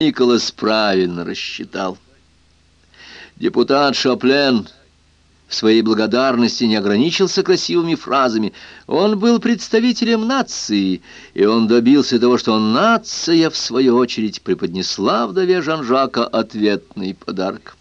Николас правильно рассчитал. Депутат Шоплен в своей благодарности не ограничился красивыми фразами. Он был представителем нации, и он добился того, что нация, в свою очередь, преподнесла вдове Жан-Жака ответный подарок.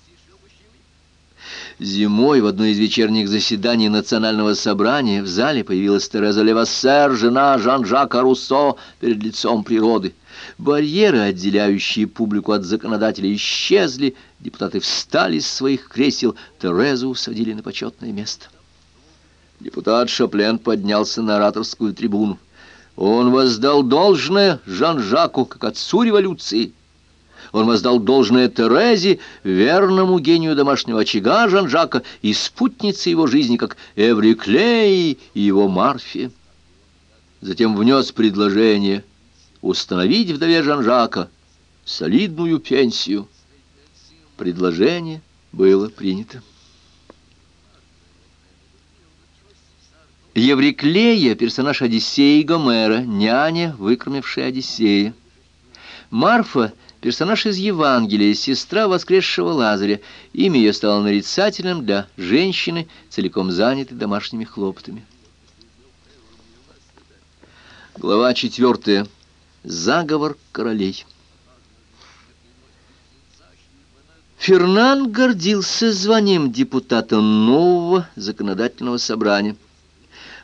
Зимой в одно из вечерних заседаний национального собрания в зале появилась Тереза Левассер, жена Жан-Жака Руссо, перед лицом природы. Барьеры, отделяющие публику от законодателя, исчезли, депутаты встали с своих кресел, Терезу усадили на почетное место. Депутат Шаплен поднялся на ораторскую трибуну. Он воздал должное Жан-Жаку, как отцу революции. Он воздал должное Терезе, верному гению домашнего очага Жан-Жака и спутнице его жизни, как Эври Клей и его Марфе. Затем внес предложение — установить вдове Жан-Жака солидную пенсию. Предложение было принято. Евриклея — персонаж Одиссея и Гомера, няня, выкормившая Одиссея. Марфа — персонаж из Евангелия, сестра воскресшего Лазаря. Имя ее стало нарицательным для женщины, целиком занятой домашними хлопотами. Глава четвертая. Заговор королей. Фернан гордился званием депутата нового законодательного собрания.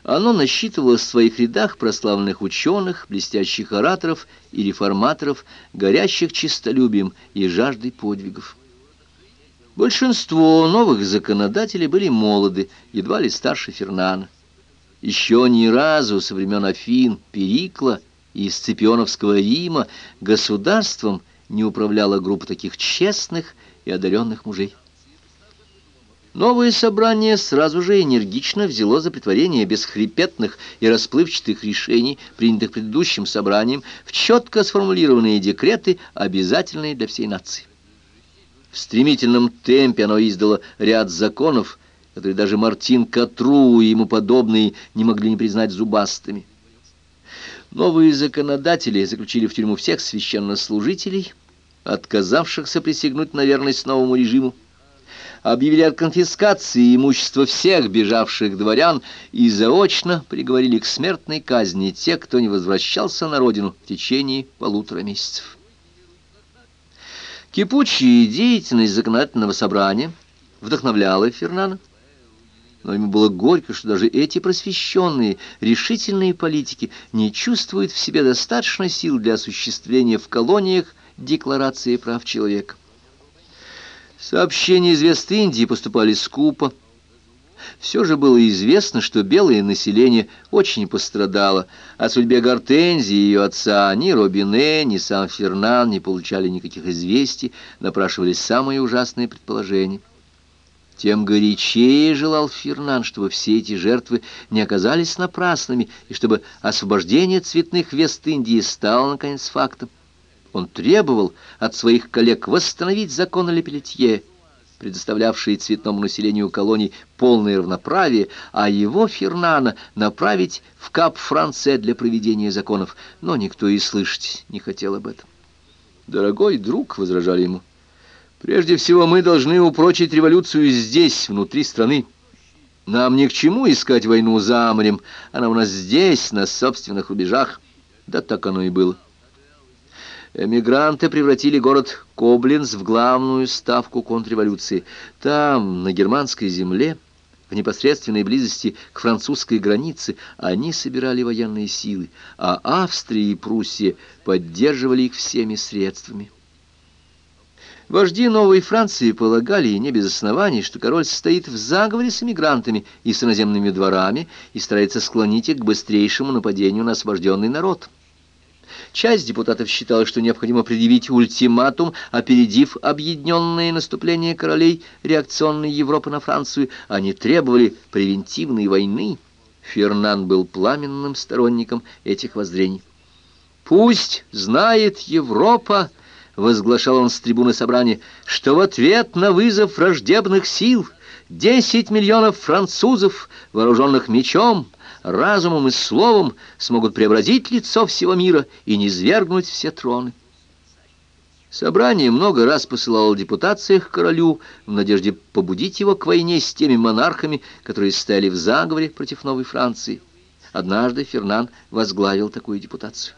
Оно насчитывало в своих рядах прославленных ученых, блестящих ораторов и реформаторов, горящих честолюбием и жаждой подвигов. Большинство новых законодателей были молоды, едва ли старше Фернана. Еще ни разу со времен Афин, Перикла – и Сципионовского Рима государством не управляла группа таких честных и одаренных мужей. Новое собрание сразу же энергично взяло за притворение бесхрепетных и расплывчатых решений, принятых предыдущим собранием, в четко сформулированные декреты, обязательные для всей нации. В стремительном темпе оно издало ряд законов, которые даже Мартин Катру и ему подобные не могли не признать зубастыми. Новые законодатели заключили в тюрьму всех священнослужителей, отказавшихся присягнуть на верность новому режиму, объявили о конфискации имущества всех бежавших дворян и заочно приговорили к смертной казни тех, кто не возвращался на родину в течение полутора месяцев. Кипучая деятельность законодательного собрания вдохновляла Фернана но ему было горько, что даже эти просвещенные, решительные политики не чувствуют в себе достаточно сил для осуществления в колониях Декларации прав человека. Сообщения из Вест-Индии поступали скупо. Все же было известно, что белое население очень пострадало. О судьбе Гортензии и ее отца ни Робине, ни сам Фернан не получали никаких известий, напрашивались самые ужасные предположения. Тем горячее желал Фернан, чтобы все эти жертвы не оказались напрасными, и чтобы освобождение цветных Вест-Индии стало, наконец, фактом. Он требовал от своих коллег восстановить закон о Лепелетье, предоставлявший цветному населению колоний полное равноправие, а его, Фернана, направить в Кап-Франце для проведения законов. Но никто и слышать не хотел об этом. «Дорогой друг», — возражали ему, — Прежде всего мы должны упрочить революцию здесь, внутри страны. Нам ни к чему искать войну за морем, она у нас здесь, на собственных рубежах. Да так оно и было. Эмигранты превратили город Коблинц в главную ставку контрреволюции. Там, на германской земле, в непосредственной близости к французской границе, они собирали военные силы, а Австрия и Пруссия поддерживали их всеми средствами. Вожди Новой Франции полагали, и не без оснований, что король стоит в заговоре с эмигрантами и с иноземными дворами и старается склонить их к быстрейшему нападению на освобожденный народ. Часть депутатов считала, что необходимо предъявить ультиматум, опередив объединенное наступление королей реакционной Европы на Францию. Они требовали превентивной войны. Фернан был пламенным сторонником этих воззрений. «Пусть знает Европа», — возглашал он с трибуны собрания, — что в ответ на вызов враждебных сил десять миллионов французов, вооруженных мечом, разумом и словом, смогут преобразить лицо всего мира и низвергнуть все троны. Собрание много раз посылало депутации к королю в надежде побудить его к войне с теми монархами, которые стояли в заговоре против Новой Франции. Однажды Фернан возглавил такую депутацию.